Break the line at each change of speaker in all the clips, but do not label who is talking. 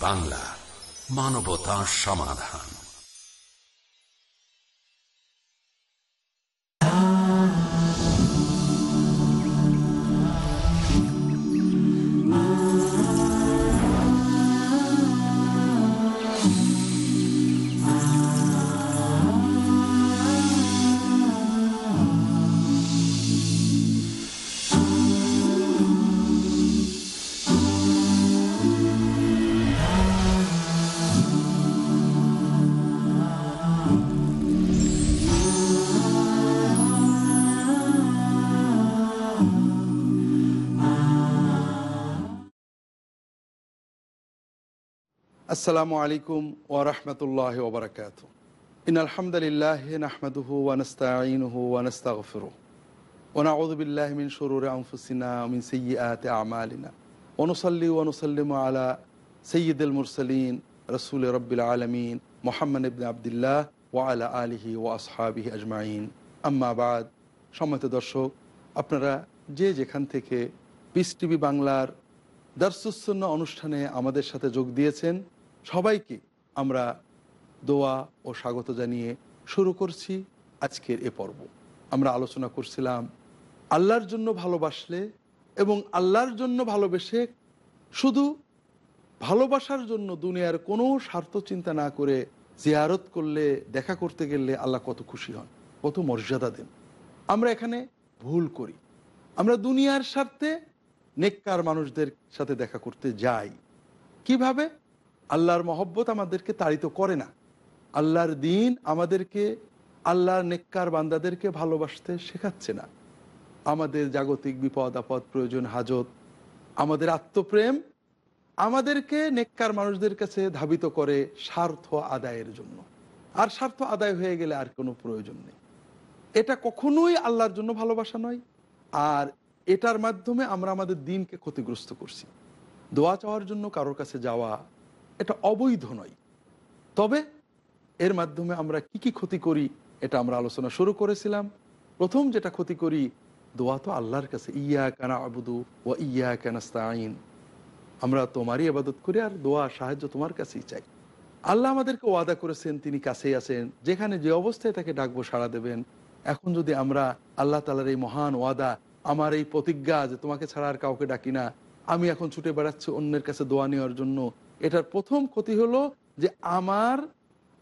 বাংলা মানবতা সমাধান।
আসসালামু আলাইকুম ওরহমতুল্লাহ ওবরাকাত ইন আলহামদুলিল্লাহ নাহমাদুহু ওয়ানস্তাইনুহু ওয়ানস্তাগফিরু ونعوذ بالله من شرور أنفسنا ومن سيئات أعمالنا ونصلي ونسلم على سيد المرسلين رسول رب العالمين محمد بن عبد الله وعلى آله وأصحابه أجمعين أما بعد সম্মানিত দর্শক আপনারা যে যেখান থেকে পিস টিভি বাংলার দার্সুসন্ন অনুষ্ঠানে আমাদের সাথে যোগ দিয়েছেন সবাইকে আমরা দোয়া ও স্বাগত জানিয়ে শুরু করছি আজকের এ পর্ব। আমরা আলোচনা করছিলাম আল্লাহর জন্য ভালোবাসলে এবং আল্লাহর জন্য ভালোবেসে শুধু ভালোবাসার জন্য দুনিয়ার কোনো স্বার্থ চিন্তা না করে জিয়ারত করলে, দেখা করতে গেলে আল্লাহ কত খুশি হন, কত মর্যাদা দেন। আমরা এখানে ভুল করি। আমরা দুনিয়ার স্বার্থে নেককার মানুষদের সাথে দেখা করতে যাই। কীভাবে? আল্লাহর মহব্বত আমাদেরকে তাড়িত করে না। আল্লাহর দিন আমাদেরকে, আল্লাহর নেককার বান্দাদেরকে ভালোবাসতে শেখাচ্ছে না। আমাদের জাগতিক বিপদ, আপদ, প্রয়োজন, হাজত, আমাদের আত্মপ্রেম আমাদেরকে নেককার মানুষদের কাছে ধাবিত করে স্বার্থ আদায়ের জন্য। আর স্বার্থ আদায় হয়ে গেলে আর কোনো প্রয়োজন নেই। এটা কখনোই আল্লাহর জন্য ভালোবাসা নয়। আর এটার মাধ্যমে আমরা আমাদের দিনকে ক্ষতিগ্রস্ত করছি। দোয়া চাওয়ার জন্য কারোর কাছে যাওয়া এটা অবৈধ নয়। তবে এর মাধ্যমে আমরা কি কি ক্ষতি করি এটা আমরা আলোচনা শুরু করেছিলাম। প্রথম যেটা ক্ষতি করি, দোয়া তো আল্লাহর কাছে ইয়া কানা আবুদু ও ইয়া কানাস্তাইন আমরা তোমারই আবাদত করি আর দোয়া, সাহায্য তোমার কাছেই চাই। আল্লাহ আমাদেরকে ওয়াদা করেছেন, তিনি কাছেই আছেন। যেখানে যে অবস্থায় তাকে ডাকবো সাড়া দেবেন। এখন যদি আমরা আল্লাহ তালার এই মহান ওয়াদা, আমার এই প্রতিজ্ঞা যে তোমাকে ছাড়া আর কাউকে ডাকি না, আমি এখন ছুটে বেড়াচ্ছি অন্যের কাছে দোয়া নেওয়ার জন্য এটার প্রথম ক্ষতি হলো যে আমার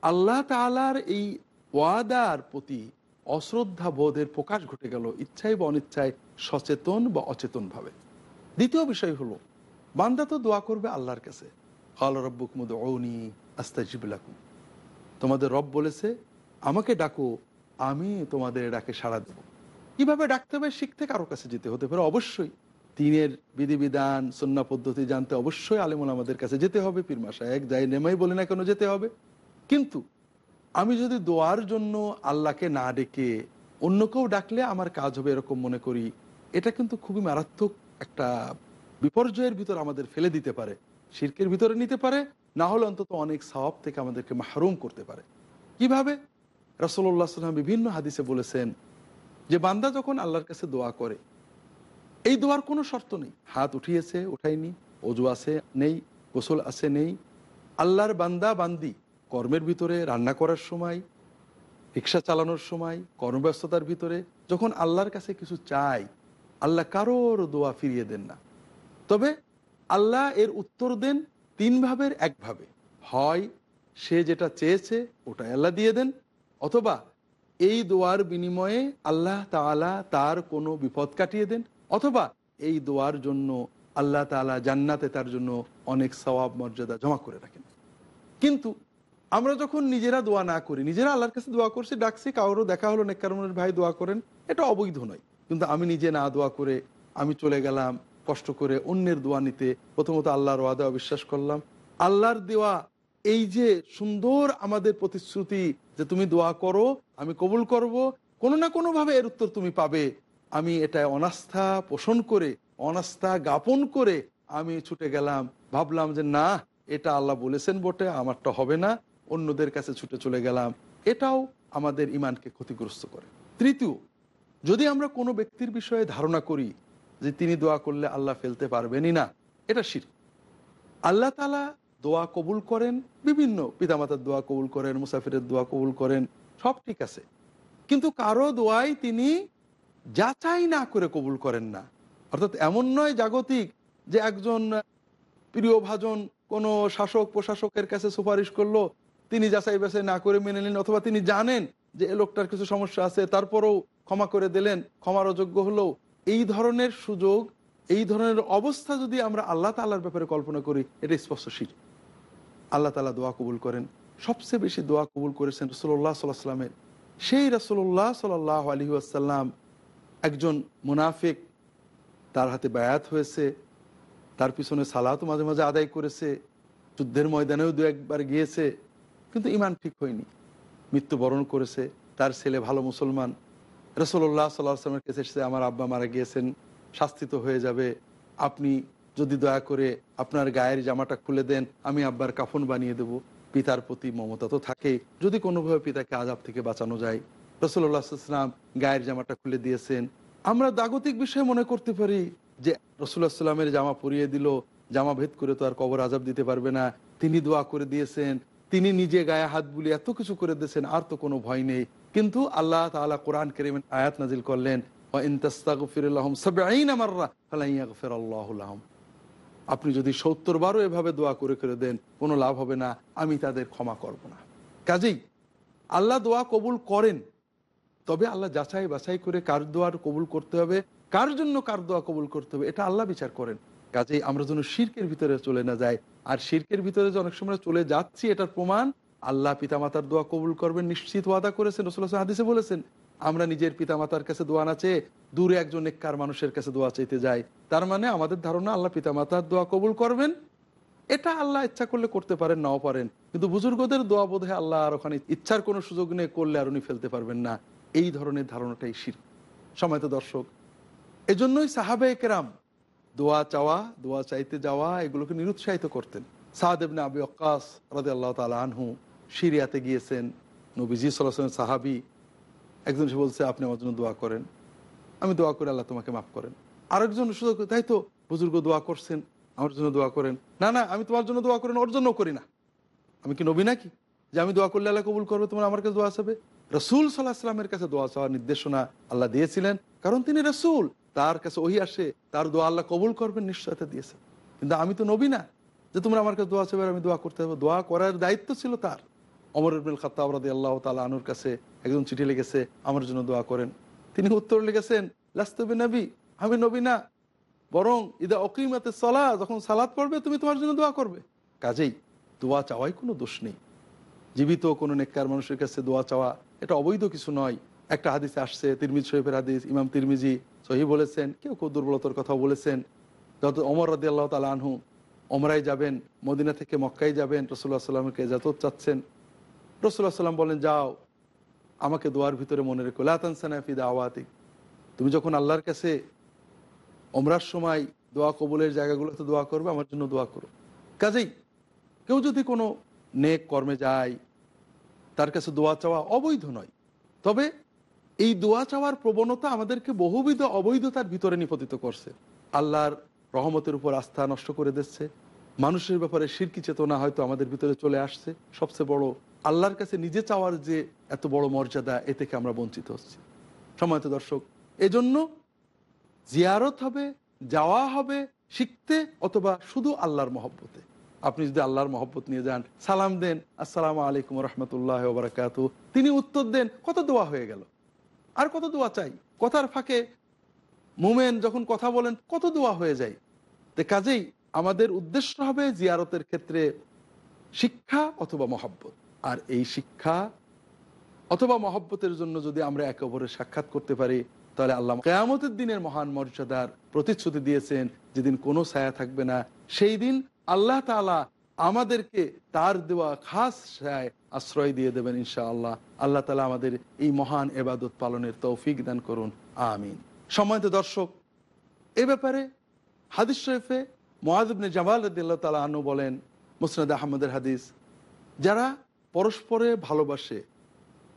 আল্লাহ তালার এই ওয়াদার প্রতি অশ্রদ্ধা বোধের প্রকাশ ঘটে গেল ইচ্ছায় বা অনিচ্ছায় সচেতন বা অচেতন ভাবে দ্বিতীয় বিষয় হলো, বান্দা তো দোয়া করবে আল্লাহর কাছে। আল রব্বুক মুদ ঔনি আস্তাজিবুলাকুম তোমাদের রব বলেছে, আমাকে ডাকো, আমি তোমাদের ডাকে সাড়া দেব। কীভাবে ডাকতে হবে? শিখতে কারও কাছে যেতে হতে পারে, অবশ্যই। দিনের বিধিবিধান সন্না পদ্ধতি জানতে অবশ্যই আলেমুল আমাদের কাছে যেতে হবে। পীরমা সাহেব যাই নেমাই বলে না কেন যেতে হবে। কিন্তু আমি যদি দোয়ার জন্য আল্লাহকে না ডেকে অন্য কেউ ডাকলে আমার কাজ হবে এরকম মনে করি, এটা কিন্তু খুবই মারাত্মক একটা বিপর্যয়ের ভিতর আমাদের ফেলে দিতে পারে, শির্কের ভিতরে নিতে পারে, না হলে অন্তত অনেক সওয়াব থেকে আমাদেরকে মাহরুম করতে পারে। কীভাবে? রসল্লাহ সাল্লাম বিভিন্ন হাদিসে বলেছেন যে, বান্দা যখন আল্লাহর কাছে দোয়া করে এই দোয়ার কোনো শর্ত নেই। হাত উঠিয়েছে, উঠায়নি, অজু আছে নেই, গোসল আছে নেই। আল্লাহর বান্দা, বান্দি, কর্মের ভিতরে, রান্না করার সময়, রিক্সা চালানোর সময়, কর্মব্যস্ততার ভিতরে, যখন আল্লাহর কাছে কিছু চাই, আল্লাহ কারোর দোয়া ফিরিয়ে দেন না। তবে আল্লাহ এর উত্তর দেন তিন ভাবের একভাবে হয়, সে যেটা চেয়েছে, ওটাই আল্লাহ দিয়ে দেন, অথবা এই দোয়ার বিনিময়ে আল্লাহ তালা তার কোনো বিপদ কাটিয়ে দেন অথবা এই দোয়ার জন্য আল্লাহ তালা জান্নাতে তার জন্য অনেক সওয়াব, মর্যাদা জমা করে রাখেন। কিন্তু আমরা যখন নিজেরা দোয়া না করি, নিজেরা আল্লাহর কাছে দোয়া করছি, ডাকছি কারোর দেখা হলো নেককারমের ভাই দোয়া করেন, এটা অবৈধ নয়। কিন্তু আমি নিজে না দোয়া করে আমি চলে গেলাম, কষ্ট করে অন্যের দোয়া নিতে, প্রথমত আল্লাহর ওয়াদা অবিশ্বাস করলাম। আল্লাহর দেওয়া এই যে সুন্দর আমাদের প্রতিশ্রুতি যে তুমি দোয়া করো, আমি কবুল করব, কোনো না কোনোভাবে এর উত্তর তুমি পাবে আমি এটা অনাস্থা পোষণ করে, অনাস্থা জ্ঞাপন করে আমি ছুটে গেলাম। ভাবলাম যে, না, এটা আল্লাহ বলেছেন বটে, আমারটা হবে না। অন্যদের কাছে ছুটে চলে গেলাম। এটাও আমাদের ইমানকে ক্ষতিগ্রস্ত করে। তৃতীয়, যদি আমরা কোনো ব্যক্তির বিষয়ে ধারণা করি যে তিনি দোয়া করলে আল্লাহ ফেলতে পারবেনই না, এটা শির। আল্লাহ তালা দোয়া কবুল করেন, বিভিন্ন পিতামাতার দোয়া কবুল করেন, মুসাফিরের দোয়া কবুল করেন, সব ঠিক আছে। কিন্তু কারও দোয়াই তিনি যাচাই না করে কবুল করেন না। অর্থাৎ এমন নয় জাগতিক যে একজন প্রিয় ভাজন কোনো শাসক, প্রশাসকের কাছে সুপারিশ করল, তিনি যাচাই বাছাই না করে মেনে নিলেন অথবা তিনি জানেন যে এ লোকটার কিছু সমস্যা আছে, তারপরেও ক্ষমা করে দিলেন, ক্ষমার অযোগ্য হলেও। এই ধরনের সুযোগ, এই ধরনের অবস্থা যদি আমরা আল্লাহ তাল্লার ব্যাপারে কল্পনা করি, এটা স্পষ্ট শির। আল্লাহ তালা দোয়া কবুল করেন। সবচেয়ে বেশি দোয়া কবুল করেছেন রসুল্লাহ সাল্লাহ সাল্লামের সেই রসুল্লাহ সাল্লাহ আলহি আসাল্লাম একজন মুনাফিক তার হাতে বায়াত হয়েছে, তার পিছনে সালাতও মাঝে মাঝে আদায় করেছে, যুদ্ধের ময়দানেও দু একবার গিয়েছে, কিন্তু ইমান ঠিক হয়নি। মৃত্যুবরণ করেছে, তার ছেলে ভালো মুসলমান। রসল্লাহ সাল্লাহ আসলামের কাছে এসেছে, আমার আব্বা মারা গিয়েছেন, শাস্তিত হয়ে যাবে। আপনি যদি দয়া করে আপনার গায়ের জামাটা খুলে দেন, আমি আব্বার কাফন বানিয়ে দেব। পিতার প্রতি মমতা তো থাকেই। যদি কোনোভাবে পিতাকে আজাব থেকে বাঁচানো যায় রসুল্লাহাম গায়ের জামাটা খুলে দিয়েছেন। আমরা দাগতিক বিষয়ে মনে করতে পারি যে রসুল্লাহ সাল্লামের জামা পরিয়ে দিল, জামা ভেদ করে তো আর কবর আজাব দিতে পারবে না। তিনি দোয়া করে দিয়েছেন, তিনি নিজে গায়ে হাত বুলি এত কিছু করে দিয়েছেন, আর তো কোনো ভয় নেই। কিন্তু আল্লাহ তালা কোরআন করিম আয়াত নাজিল করলেন আপনি যদি সত্তর বারও এভাবে দোয়া করে করে দেন, কোনো লাভ হবে না, আমি তাদের ক্ষমা করব না। কাজেই আল্লাহ দোয়া কবুল করেন তবে আল্লাহ যাচাই বাছাই করে কার দোয়ার কবুল করতে হবে। কার জন্য কার দোয়া কবুল করতে হবে, এটা আল্লাহ বিচার করেন। কাজেই আমরা যেন শির্কের ভিতরে চলে না যাই। আর শির্কের ভিতরে যে অনেক সময় চলে যাচ্ছি, এটার প্রমাণ আল্লাহ পিতামাতার দোয়া কবুল করবেন, নিশ্চিত ওয়াদা করেছেন, রসুল হাদিসে বলেছেন, আমরা নিজের পিতামাতার কাছে দোয়া না চেয়ে দূরে একজন নেককার মানুষের কাছে দোয়া চাইতে যাই। তার মানে আমাদের ধারণা, আল্লাহ পিতামাতার দোয়া কবুল করবেন, এটা আল্লাহ ইচ্ছা করলে করতে পারেন, নাও পারেন। কিন্তু বুজুর্গদের দোয়া বোধহয় আল্লাহ আর ওখানে ইচ্ছার কোনো সুযোগ নেই করলে আর উনি ফেলতে পারবেন না। এই ধরনের ধারণাটাই শির। সময় দর্শক। এজন্যই সাহাবে কেরাম দোয়া চাওয়া, দোয়া চাইতে যাওয়া, এগুলোকে নিরুৎসাহিত করতেন। সাহাদেবনে আবি অক্কাস রাদে আল্লাহ তালা আনহু সিরিয়াতে গিয়েছেন। নবীজি সাল্লাহ সাহাবি। একজন সে বলছে, আপনি আমার জন্য দোয়া করেন। আমি দোয়া করে আল্লাহ তোমাকে মাফ করেন। আরেকজন সুযোগ তাই তো বুজুর্গ দোয়া করছেন, আমার জন্য দোয়া করেন। না না, আমি তোমার জন্য দোয়া করেন ওর জন্য করি না। আমি কি নবী নাকি? যে আমি দোয়া করলে আল্লাহ কবুল করবে তোমার আমার কাছে দোয়া আসবে রসুল সাল্লাহ সাল্লামের কাছে দোয়া চাওয়ার নির্দেশনা আল্লাহ দিয়েছিলেন। কারণ তিনি রসুল, তার কাছে ওই আসে, তার দোয়া আল্লাহ কবুল করবেন নিশ্চয়তা দিয়েছে কিন্তু আমি তো নবী না, যে তোমরা আমার কাছে দোয়া চাবে আমি দোয়া করতে হবে দোয়া করার দায়িত্ব ছিল তার। অমর ইবনুল খাত্তাব রাদি আল্লাহ তালা আনুর কাছে একজন চিঠি লিখেছে, আমার জন্য দোয়া করেন। তিনি উত্তর লিখেছেন লাস্তবি নবী আমি নবী না। বরং ইদা অকিমাতে সলা, যখন সালাদ পড়বে, তুমি তোমার জন্য দোয়া করবে। কাজেই দোয়া চাওয়াই কোনো দোষ নেই। জীবিত কোনো নেককার মানুষের কাছে দোয়া চাওয়া, এটা অবৈধ কিছু নয়। একটা হাদিসে আসছে, তিরমিজ শরীফের হাদিস, ইমাম তিরমিজি সহি বলেছেন, কেউ কেউ দুর্বলতার কথাও বলেছেন। যত অমর রাদি আল্লাহ তালা আনহু অমরাই যাবেন, মদিনা থেকে মক্কাই যাবেন রসুল্লাহ সাল্লামকে যত চাচ্ছেন। রসুল্লাহ সাল্লাম বলেন, যাও, আমাকে দোয়ার ভিতরে মনে রেখো। লাতানসানাফি দাওয়াতিক। তুমি যখন আল্লাহর কাছে অমরার সময় দোয়া কবুলের জায়গাগুলোতে দোয়া করবে, আমার জন্য দোয়া করো। কাজেই কেউ যদি কোনো নেক কর্মে যায় তার কাছে দোয়া চাওয়া অবৈধ নয়। তবে এই দোয়া চাওয়ার প্রবণতা আমাদেরকে বহুবিধ অবৈধতার ভিতরে নিপতিত করছে। আল্লাহর রহমতের উপর আস্থা নষ্ট করে দিচ্ছে। মানুষের ব্যাপারে শিরকি চেতনা হয়তো আমাদের ভিতরে চলে আসছে। সবচেয়ে বড় আল্লাহর কাছে নিজে চাওয়ার যে এত বড় মর্যাদা, এ থেকে আমরা বঞ্চিত হচ্ছি। সময়ত দর্শক, এজন্য জিয়ারত হবে, যাওয়া হবে শিখতে অথবা শুধু আল্লাহর মহব্বতে। আপনি যদি আল্লাহর মহব্বত নিয়ে যান, সালাম দেন, আসসালাম আলাইকুম রহমতুল্লাহ বারাকাত তিনি উত্তর দেন, কত দোয়া হয়ে গেল? আর কত দোয়া চাই? কথার ফাঁকে মুমেন যখন কথা বলেন, কত দোয়া হয়ে যায়? তো কাজেই আমাদের উদ্দেশ্য হবে জিয়ারতের ক্ষেত্রে শিক্ষা অথবা মহব্বত। আর এই শিক্ষা অথবা মহব্বতের জন্য যদি আমরা একে অপরের সাক্ষাৎ করতে পারি, তাহলে আল্লাহ কেয়ামতের দিনের মহান মর্যাদার প্রতিশ্রুতি দিয়েছেন, যেদিন কোনো ছায়া থাকবে না, সেই দিন আল্লাহ তালা আমাদেরকে তার দেওয়া খাস ছায় আশ্রয় দিয়ে দেবেন ইনশা আল্লাহ আল্লাহ তালা আমাদের এই মহান এবাদত পালনের তৌফিক দান করুন। আমিন। সময়ত দর্শক, এ ব্যাপারে হাদিস শরীফে মহাদিবনে জামাল রদুল্লাহ তালা আনু বলেন, মুসনাদ আহমদের হাদিস, যারা পরস্পরে ভালোবাসে,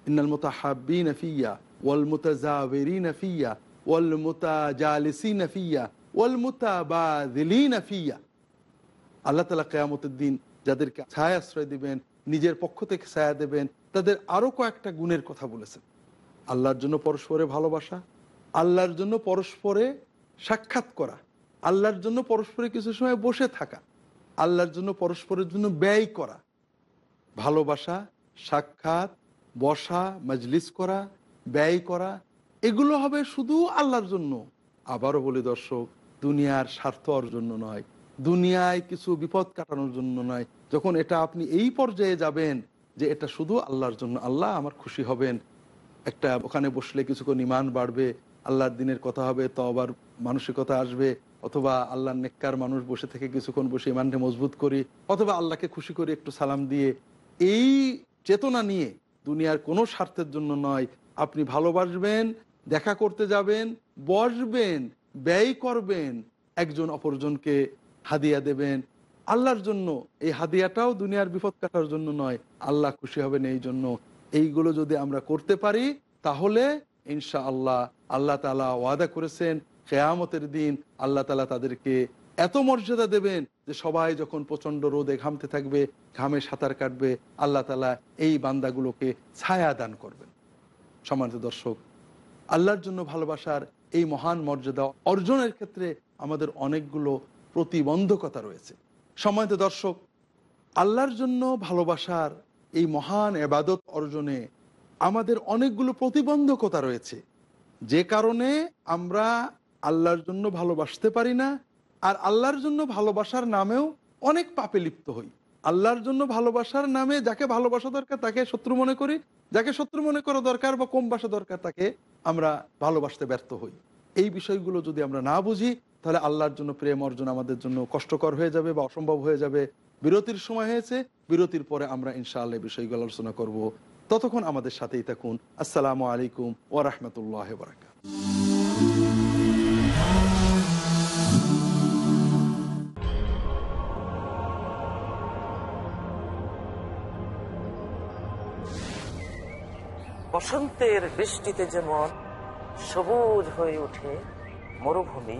ইন্নাল মুতাহাব্বি নফিয়া ওয়াল মুতাজাওয়েরি নফিয়া ওয়াল মুতাজালিসি নফিয়া ওয়াল মুতাবাদিলি নফিয়া আল্লাহ তালা কেয়ামতের দিন যাদেরকে ছায়া আশ্রয় দিবেন, নিজের পক্ষ থেকে ছায়া দেবেন, তাদের আরও কয়েকটা গুণের কথা বলেছেন। আল্লাহর জন্য পরস্পরে ভালোবাসা, আল্লাহর জন্য পরস্পরে সাক্ষাৎ করা, আল্লাহর জন্য পরস্পরে কিছু সময় বসে থাকা, আল্লাহর জন্য পরস্পরের জন্য ব্যয় করা, ভালোবাসা, সাক্ষাৎ, বসা, মজলিস করা, ব্যয় করা, এগুলো হবে শুধু আল্লাহর জন্য। আবারও বলি দর্শক, দুনিয়ার স্বার্থ অর্জন নয় দুনিয়ায় কিছু বিপদ কাটানোর জন্য নয়। যখন এটা আপনি এই পর্যায়ে যাবেন যে এটা শুধু আল্লাহর জন্য, আল্লাহ আমার খুশি হবেন। একটা ওখানে বসলে কিছুক্ষণ ইমান বাড়বে, আল্লাহর দিনের কথা হবে তো আবার মানসিকতা আসবে, অথবা আল্লাহর নেককার মানুষ বসে থেকে কিছুক্ষণ বসে ইমানকে মজবুত করি, অথবা আল্লাহকে খুশি করে একটু সালাম দিয়ে। এই চেতনা নিয়ে দুনিয়ার কোনো স্বার্থের জন্য নয়। আপনি ভালোবাসবেন, দেখা করতে যাবেন, বসবেন, ব্যয় করবেন একজন অপরজনকে হাদিয়া দেবেন। আল্লাহর জন্য, এই হাদিয়াটাও দুনিয়ার বিপদ কাটার জন্য নয়। আল্লাহ খুশি হবেন এই জন্য। এইগুলো যদি আমরা করতে পারি, তাহলে ইনশা আল্লাহ আল্লাহ তালা ওয়াদা করেছেন, কেয়ামতের দিন আল্লাহ তালা তাদেরকে এত মর্যাদা দেবেন যে সবাই যখন প্রচণ্ড রোদে ঘামতে থাকবে, ঘামে সাঁতার কাটবে, আল্লাহ তালা এই বান্দাগুলোকে ছায়া দান করবেন। সম্মানিত দর্শক, আল্লাহর জন্য ভালোবাসার এই মহান মর্যাদা অর্জনের ক্ষেত্রে আমাদের অনেকগুলো প্রতিবন্ধকতা রয়েছে। সম্মানিত দর্শক, আল্লাহর জন্য ভালোবাসার এই মহান এবাদত অর্জনে আমাদের অনেকগুলো প্রতিবন্ধকতা রয়েছে। যে কারণে আমরা আল্লাহর জন্য ভালোবাসতে পারি না, আর আল্লাহর জন্য ভালোবাসার নামেও অনেক পাপে লিপ্ত হই। আল্লাহর জন্য ভালোবাসার নামে যাকে ভালোবাসা দরকার তাকে শত্রু মনে করি, যাকে শত্রু মনে করা দরকার বা কম বাসা দরকার তাকে আমরা ভালোবাসতে ব্যর্থ হই। এই বিষয়গুলো যদি আমরা না বুঝি তাহলে আল্লাহর জন্য প্রেম অর্জন আমাদের জন্য কষ্টকর হয়ে যাবে বা অসম্ভব হয়ে যাবে। বিরতির সময় হয়েছে, বিরতির পরে আমরা ইনশাআল্লাহ বিষয়গুলো আলোচনা করব। ততক্ষণ আমাদের সাথেই থাকুন। আসসালামু আলাইকুম ওরহমতুল্লাহ বরাকাত
বসন্তের বৃষ্টিতে যেমন সবুজ হয়ে ওঠে মরুভূমি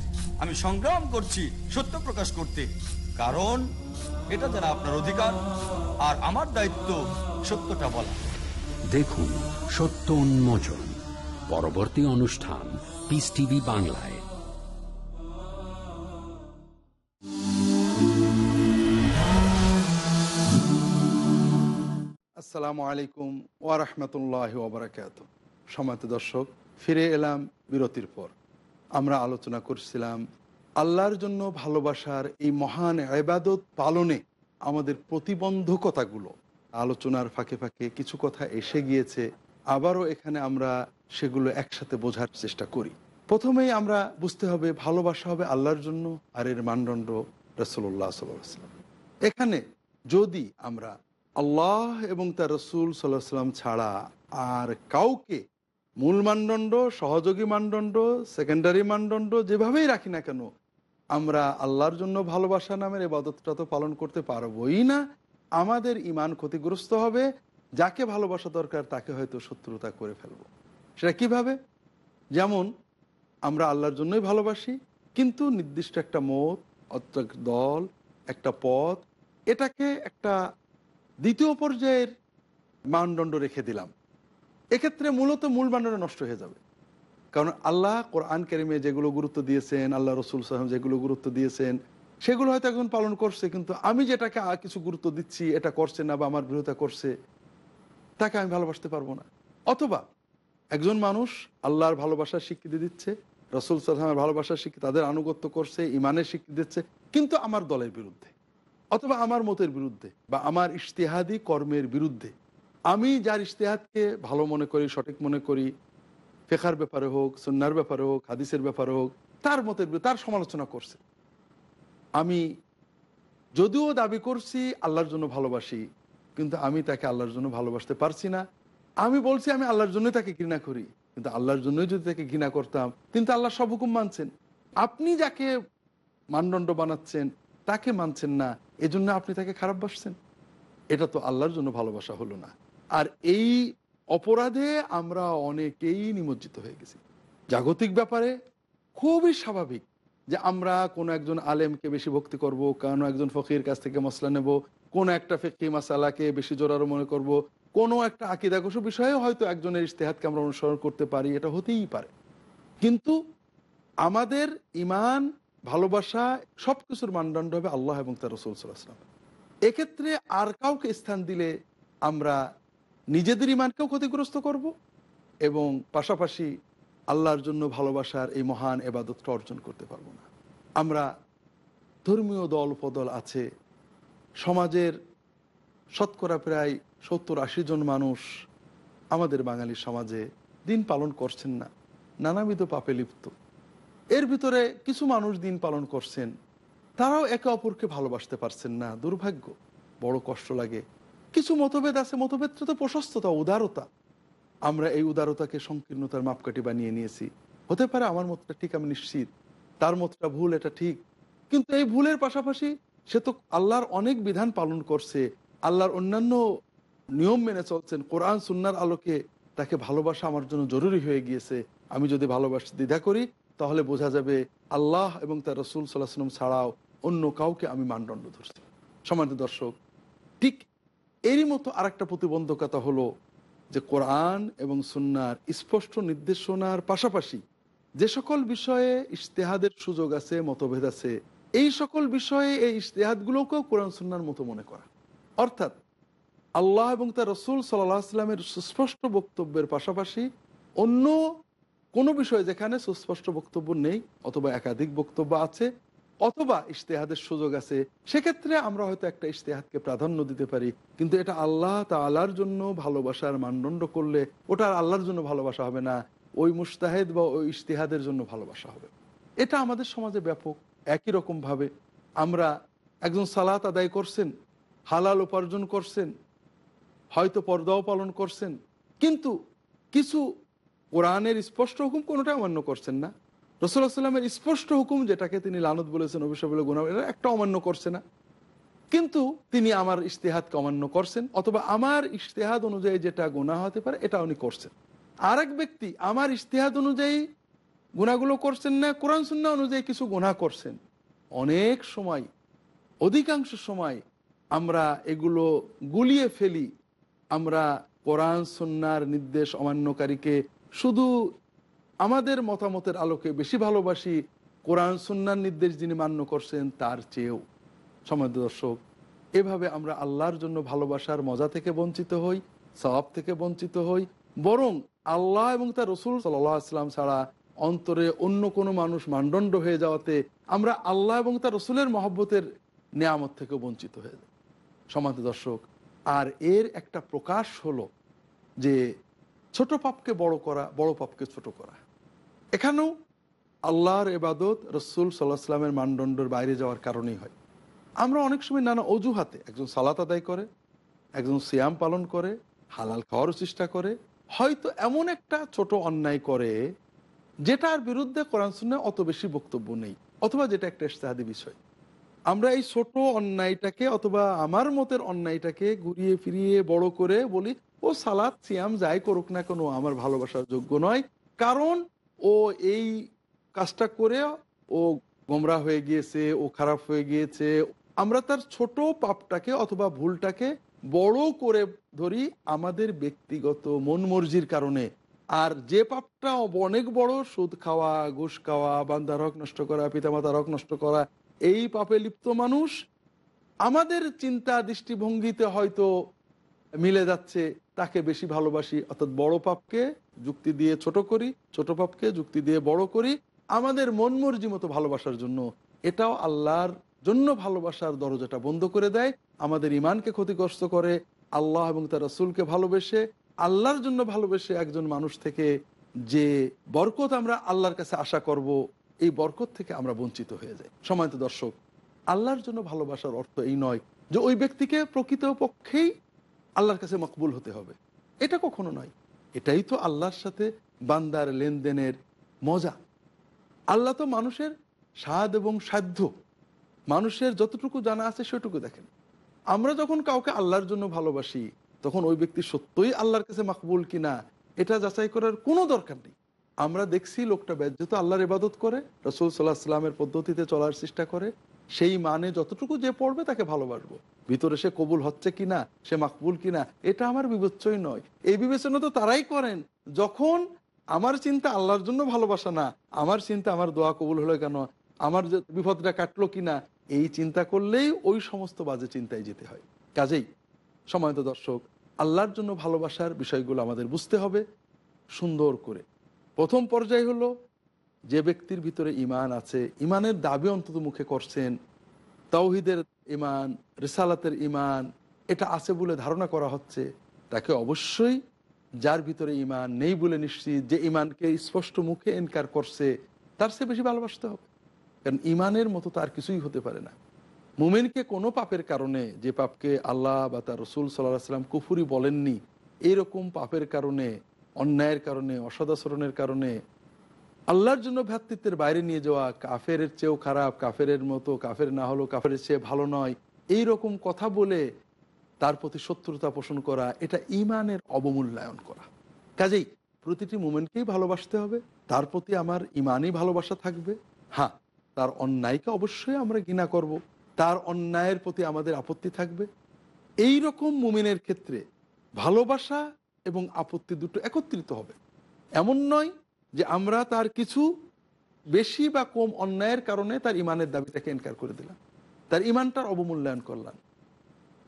আমি সংগ্রাম করছি সত্য প্রকাশ করতে। কারণ এটা যারা আপনার অধিকার আর আমার দায়িত্ব সত্যটা বলা।
দেখুন সত্য উন্মোচন পরবর্তী অনুষ্ঠান পিস টিভি বাংলায়।
আসসালামু আলাইকুম ওয়ারহমতুল্লাহ ওবরাকাত সমাত দর্শক ফিরে এলাম বিরতির পর। আমরা আলোচনা করছিলাম আল্লাহর জন্য ভালোবাসার এই মহান আবাদত পালনে আমাদের প্রতিবন্ধকতাগুলো। আলোচনার ফাঁকে ফাঁকে কিছু কথা এসে গিয়েছে, আবারও এখানে আমরা সেগুলো একসাথে বোঝার চেষ্টা করি। প্রথমেই আমরা বুঝতে হবে ভালোবাসা হবে আল্লাহর জন্য আর এর মানদণ্ড রসুল্লাহ সাল্লাম এখানে যদি আমরা আল্লাহ এবং তার রসুল সাল্লাহ সাল্লাম ছাড়া আর কাউকে মূল মানদণ্ড, সহযোগী মানদণ্ড সেকেন্ডারি মানদণ্ড, যেভাবেই রাখি না কেন, আমরা আল্লাহর জন্য ভালোবাসা নামের এবাদতটা তো পালন করতে পারবোই না। আমাদের ইমান ক্ষতিগ্রস্ত হবে, যাকে ভালোবাসা দরকার তাকে হয়তো শত্রুতা করে ফেলব। সেটা কীভাবে? যেমন, আমরা আল্লাহর জন্যই ভালোবাসি, কিন্তু নির্দিষ্ট একটা মত, অর্থাৎ দল, একটা পথ, এটাকে একটা দ্বিতীয় পর্যায়ের মানদণ্ড রেখে দিলাম। এক্ষেত্রে মূলত মূল মানদণ্ড নষ্ট হয়ে যাবে। কারণ আল্লাহ কোরআন কেরিমে যেগুলো গুরুত্ব দিয়েছেন, আল্লাহ রসুল সাহেব যেগুলো গুরুত্ব দিয়েছেন, সেগুলো হয়তো এখন পালন করছে, কিন্তু আমি যেটাকে কিছু গুরুত্ব দিচ্ছি, এটা করছে না বা আমার বিরোধিতা করছে, তাকে আমি ভালোবাসতে পারব না। অথবা একজন মানুষ আল্লাহর ভালোবাসার স্বীকৃতি দিচ্ছে, রসুল সাল্লামের ভালোবাসার স্বীকৃতি তাদের আনুগত্য করছে ইমানের স্বীকৃতি দিচ্ছে, কিন্তু আমার দলের বিরুদ্ধে, অথবা আমার মতের বিরুদ্ধে বা আমার ইশতেহাদি কর্মের বিরুদ্ধে আমি যার ইশতেহাতকে ভালো মনে করি, সঠিক মনে করি ফেখার ব্যাপারে হোক সন্ন্যার ব্যাপারে হোক, হাদিসের ব্যাপারে হোক, তার মতের তার সমালোচনা করছে। আমি যদিও দাবি করছি, আল্লাহর জন্য ভালোবাসি, কিন্তু আমি তাকে আল্লাহর জন্য ভালোবাসতে পারছি না। আমি বলছি, আমি আল্লাহর জন্যই তাকে ঘৃণা করি, কিন্তু আল্লাহর জন্যই যদি তাকে ঘৃণা করতাম কিন্তু আল্লাহ সব হুকুম মানছেন। আপনি যাকে মানদণ্ড বানাচ্ছেন, তাকে মানছেন না, এজন্য আপনি তাকে খারাপ বাসছেন এটা তো আল্লাহর জন্য ভালোবাসা হলো না। আর এই অপরাধে আমরা অনেকেই নিমজ্জিত হয়ে গেছি। জাগতিক ব্যাপারে খুবই স্বাভাবিক যে আমরা কোনো একজন আলেমকে বেশি ভক্তি করব, কোনো একজন ফকির কাছ থেকে মশলা নেব, কোনো একটা ফেকি মাসালাকে বেশি জোরারো মনে করব, কোনো একটা আকিদাকশ বিষয়ে হয়তো একজনের ইশতেহাদকে আমরা অনুসরণ করতে পারি, এটা হতেই পারে। কিন্তু আমাদের ইমান ভালোবাসা সব কিছুর মানদণ্ড হবে আল্লাহ এবং তার রসুল সাল্লাহাম এক্ষেত্রে আর কাউকে স্থান দিলে আমরা নিজেদের ইমানকেও ক্ষতিগ্রস্ত করব এবং পাশাপাশি আল্লাহর জন্য ভালোবাসার এই মহান এবাদতটা অর্জন করতে পারব না। আমরা ধর্মীয় দল, উপদল আছে। সমাজের শতকরা প্রায় সত্তর আশি জন মানুষ আমাদের বাঙালি সমাজে দিন পালন করছেন না। নানাবিধ পাপে লিপ্ত। এর ভিতরে কিছু মানুষ দিন পালন করছেন, তারাও একে অপরকে ভালোবাসতে পারছেন না। দুর্ভাগ্য, বড় কষ্ট লাগে। কিছু মতভেদ আছে মতভেদটা তো প্রশস্ততা, উদারতা। আমরা এই উদারতাকে সংকীর্ণতার মাপকাঠি বানিয়ে নিয়েছি। হতে পারে আমার মতটা ঠিক, আমি নিশ্চিত। তার মতটা ভুল, এটা ঠিক। কিন্তু এই ভুলের পাশাপাশি সে তো আল্লাহর অনেক বিধান পালন করছে। আল্লাহর অন্যান্য নিয়ম মেনে চলছেন। কোরআন, সুন্নার আলোকে তাকে ভালোবাসা আমার জন্য জরুরি হয়ে গিয়েছে। আমি যদি ভালোবাসা দ্বিধা করি, তাহলে বোঝা যাবে আল্লাহ এবং তার রসুল সাল্লাহ সাল্লাম ছাড়াও অন্য কাউকে আমি মানদণ্ড ধরছি। সমাজ দর্শক, ঠিক এরই মতো আরেকটা প্রতিবন্ধকতা হলো যে কোরআন এবং সুন্নার স্পষ্ট নির্দেশনার পাশাপাশি যে সকল বিষয়ে ইশতেহাদের সুযোগ আছে, মতভেদ আছে, এই সকল বিষয়ে এই ইশতেহাদগুলোকেও কোরআন সুন্নার মতো মনে করা। অর্থাৎ আল্লাহ এবং তার রসুল সাল্লাহ সুস্পষ্ট বক্তব্যের পাশাপাশি অন্য কোনো বিষয় যেখানে সুস্পষ্ট বক্তব্য নেই অথবা একাধিক বক্তব্য আছে অথবা ইশতেহাদের সুযোগ আছে, সেক্ষেত্রে আমরা হয়তো একটা ইশতেহাদকে প্রাধান্য দিতে পারি। কিন্তু এটা আল্লাহ তালার জন্য ভালোবাসার মানদণ্ড করলে ওটা আল্লাহর জন্য ভালোবাসা হবে না। ওই মুস্তাহেদ বা ওই ইশতেহাদের জন্য ভালোবাসা হবে। এটা আমাদের সমাজে ব্যাপক। একই রকমভাবে আমরা একজন সালাত আদায় করছেন, হালাল উপার্জন করছেন, হয়তো পর্দাও পালন করছেন, কিন্তু কিছু কোরআনের স্পষ্ট হুকুম কোনোটাই অমান্য করছেন না। রসুল্লাহ সাল্লামের স্পষ্ট হুকুম যেটাকে তিনি লানত বলেছেন অভিশাপ গুণা এটা একটা অমান্য করছে না। কিন্তু তিনি আমার ইশতেহাদকে অমান্য করছেন, অথবা আমার ইশতেহাদ অনুযায়ী যেটা গুণা হতে পারে, এটা উনি করছেন। আর ব্যক্তি আমার ইশতেহাদ অনুযায়ী গুণাগুলো করছেন না, কোরআন সুন্না অনুযায়ী কিছু গুণা করছেন। অনেক সময়, অধিকাংশ সময় আমরা এগুলো গুলিয়ে ফেলি। আমরা কোরআন সন্ন্যার নির্দেশ অমান্যকারীকে শুধু আমাদের মতামতের আলোকে বেশি ভালোবাসি কোরআন সন্ন্যার নির্দেশ যিনি মান্য করছেন, তার চেয়েও। সমাজ দর্শক, এভাবে আমরা আল্লাহর জন্য ভালোবাসার মজা থেকে বঞ্চিত হই সবাব থেকে বঞ্চিত হই, বরং আল্লাহ এবং তার রসুল সাল্লাম ছাড়া অন্তরে অন্য কোনো মানুষ মানদণ্ড হয়ে যাওয়াতে আমরা আল্লাহ এবং তার রসুলের মহব্বতের নেয়ামত থেকে বঞ্চিত হয়ে যাই। সমাজ দর্শক, আর এর একটা প্রকাশ হলো যে ছোট পাপকে বড় করা, বড় পাপকে ছোট করা। এখানেও আল্লাহর এবাদত রসুল সাল্লাহ সাল্লামের মানদণ্ডের বাইরে যাওয়ার কারণেই হয়। আমরা অনেক সময় নানা অজুহাতে একজন সালাত আদায় করে, একজন সিয়াম পালন করে, হালাল খাওয়ারও চেষ্টা করে। হয়তো এমন একটা ছোট অন্যায় করে যেটার বিরুদ্ধে কোরআন শুনে অত বেশি বক্তব্য নেই, অথবা যেটা একটা ইস্তেহাদি বিষয়। আমরা এই ছোট অন্যায়টাকে অথবা আমার মতের অন্যায়টাকে ঘুরিয়ে ফিরিয়ে বড় করে বলি, ও সালাদ সিয়াম যাই করুক না কোনো, আমার ভালোবাসার যোগ্য নয়। কারণ ও এই কাজটা করে ও গোমরা হয়ে গিয়েছে, ও খারাপ হয়ে গিয়েছে। আমরা তার ছোট পাপটাকে অথবা ভুলটাকে বড় করে ধরি আমাদের ব্যক্তিগত মন মর্জির কারণে। আর যে পাপটা অনেক বড়, সুদ খাওয়া, ঘুষ খাওয়া, বান্দার হক নষ্ট করা, পিতামাতার হক নষ্ট করা, এই পাপে লিপ্ত মানুষ, আমাদের চিন্তা দৃষ্টিভঙ্গিতে হয়তো মিলে যাচ্ছে। তাকে বেশি ভালোবাসি, অর্থাৎ বড় পাপকে যুক্তি দিয়ে ছোট করি, ছোট পাপকে যুক্তি দিয়ে বড় করি। আমাদের মন মর্জি মতো ভালোবাসার জন্য এটাও আল্লাহর জন্য ভালোবাসার দরজাটা বন্ধ করে দেয়। আমাদের ইমানকে ক্ষতিগ্রস্ত করে, আল্লাহ এবং তার রসুলকে ভালোবেসে, আল্লাহর জন্য ভালোবেসে একজন মানুষ থেকে যে বরকত আমরা আল্লাহর কাছে আশা করব, এই বরকত থেকে আমরা বঞ্চিত হয়ে যাই। সময়ত দর্শক, আল্লাহর জন্য ভালোবাসার অর্থ এই নয় যে ওই ব্যক্তিকে প্রকৃত পক্ষেই আল্লাহর কাছে মকবুল হতে হবে। এটা কখনো নয়। এটাই তো আল্লাহর সাথে বান্দার লেনদেনের মজা। আল্লাহ তো মানুষের স্বাদ এবং সাধ্য, মানুষের যতটুকু জানা আছে সেটুকু দেখেন। আমরা যখন কাউকে আল্লাহর জন্য ভালোবাসি, তখন ওই ব্যক্তি সত্যই আল্লাহর কাছে মাকবুল কিনা, এটা যাচাই করার কোনো দরকার নেই। আমরা দেখছি লোকটা ব্যায্যত আল্লাহর ইবাদত করে, রসুল সাল্লাহ সাল্লামের পদ্ধতিতে চলার চেষ্টা করে, সেই মানে যতটুকু যে পড়বে তাকে ভালোবাসবো। ভিতরে সে কবুল হচ্ছে কিনা, সে মাকবুল কিনা, এটা আমার বিবেচ্যই নয়। এই বিবেচনা তো তারাই করেন। যখন আমার চিন্তা আল্লাহর জন্য ভালোবাসা না, আমার চিন্তা আমার দোয়া কবুল হলো কেন, আমার বিপদটা কাটলো কিনা, এই চিন্তা করলেই ওই সমস্ত বাজে চিন্তায় যেতে হয়। কাজেই সময়ত দর্শক, আল্লাহর জন্য ভালোবাসার বিষয়গুলো আমাদের বুঝতে হবে, সুন্দর করে। প্রথম পর্যায় হলো, যে ব্যক্তির ভিতরে ইমান আছে ইমানের দাবি অন্তত মুখে করছেন তাওহিদের ইমান রিসালাতের ইমান এটা আছে বলে ধারণা করা হচ্ছে। তাকে অবশ্যই যার ভিতরে ইমান নেই বলে নিশ্চিত, যে ইমানকে স্পষ্ট মুখে এনকার করছে, তার সে বেশি ভালোবাসতে হবে। কারণ ইমানের মতো তার কিছুই হতে পারে না। মুমেনকে কোনো পাপের কারণে, যে পাপকে আল্লাহ বা তার রসুল সাল্লাহ সাল্লাম কুফুরি বলেননি, এরকম পাপের কারণে, অন্যায়ের কারণে, অসদাচরণের কারণে আল্লাহর জন্য ভ্রাতৃত্বের বাইরে নিয়ে যাওয়া কাফের চেয়েও খারাপ কাফের মতো, কাফের না হলো কাফের চেয়ে ভালো নয়। এই রকম কথা বলে তার প্রতি শত্রুতা পোষণ করা, এটা ইমানের অবমূল্যায়ন করা। কাজেই প্রতিটি মুমেন্টকেই ভালোবাসতে হবে, তার প্রতি আমার ইমানই ভালোবাসা থাকবে। হ্যাঁ তার অন্যায়কে অবশ্যই আমরা ঘৃণা করব। তার অন্যায়ের প্রতি আমাদের আপত্তি থাকবে। এই রকম মুমিনের ক্ষেত্রে ভালোবাসা এবং আপত্তি দুটো একত্রিত হবে। এমন নয় যে আমরা তার কিছু বেশি বা কম অন্যায়ের কারণে তার ইমানের দাবিটাকে এনকার করে দিলাম। তার ইমানটার অবমূল্যায়ন করলাম।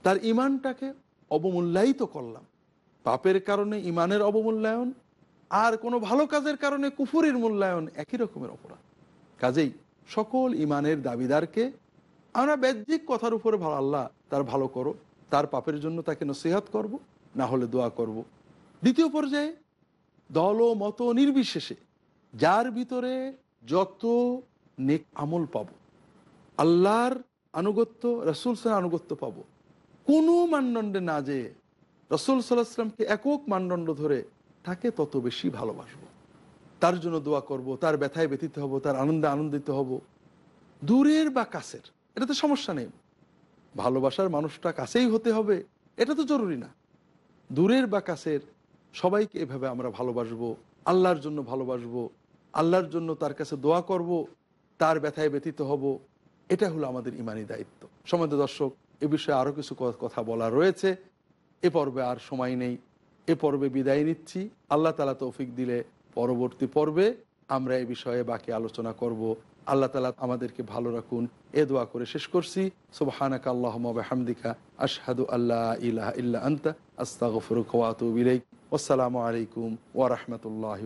তার ইমানটাকে অবমূল্যায়িত করলাম। পাপের কারণে ইমানের অবমূল্যায়ন, আর কোনো ভালো কাজের কারণে কুফুরির মূল্যায়ন একই রকমের অপরাধ। কাজেই সকল ইমানের দাবিদারকে আমরা বাহ্যিক কথার উপরে ভালো, আল্লাহ তার ভালো করো, তার পাপের জন্য তাকে নসিহাত করব, না হলে দোয়া করব। দ্বিতীয় পর্যায়ে দল মত নির্বিশেষে যার ভিতরে যত নেক আমল পাব, আল্লাহর আনুগত্য, রসুল সাল আনুগত্য পাব, কোনো মানদণ্ডে না যে রসুল সাল্লাহামকে একক মানদণ্ড ধরে তাকে তত বেশি ভালোবাসবো। তার জন্য দোয়া করব, তার ব্যথায় ব্যথিত হব, তার আনন্দে আনন্দিত হব। দূরের বা কাছের, এটা তো সমস্যা নেই। ভালোবাসার মানুষটা কাছেই হতে হবে, এটা তো জরুরি না। দূরের বা কাছের সবাইকে এভাবে আমরা ভালোবাসবো, আল্লাহর জন্য ভালোবাসবো, আল্লাহর জন্য তার কাছে দোয়া করব, তার ব্যথায় ব্যতীত হব, এটা হলো আমাদের ইমানি দায়িত্ব। সমাজ দর্শক, এ বিষয়ে আরও কিছু কথা বলা রয়েছে। এ পর্বে আর সময় নেই। এ পর্বে বিদায় নিচ্ছি। আল্লাহ তালা তৌফিক দিলে পরবর্তী পর্বে আমরা এ বিষয়ে বাকি আলোচনা করব। আল্লাহ তালা আমাদেরকে ভালো রাখুন। এ দোয়া করে শেষ করছি। সুবাহানাক আল্লাহমদিকা আশহাদু আল্লাহ ইলাহ ইল্লা আন্তা আস্তাগফিরুকা আসসালামু আলাইকুম ওয়া রাহমাতুল্লাহি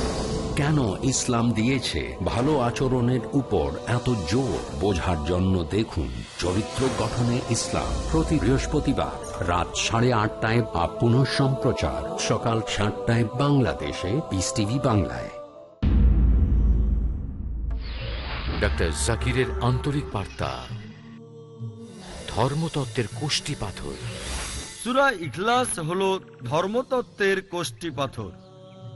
কেন ইসলাম দিয়েছে? ভালো আচরণের উপর এত জোর বোঝার জন্য দেখুন চরিত্র গঠনে ইসলাম প্রতি বৃহস্পতিবার রাত সাড়ে আটটায় বা পুনঃ সম্প্রচার সকাল সাতটায় বাংলাদেশে পিস টিভি বাংলায়।
ডক্টর জাকিরের আন্তরিক বার্তা। ধর্মতত্ত্বের কোষ্টি পাথর।
সুরা ইখলাস হলো ধর্মতত্ত্বের কোষ্টি পাথর।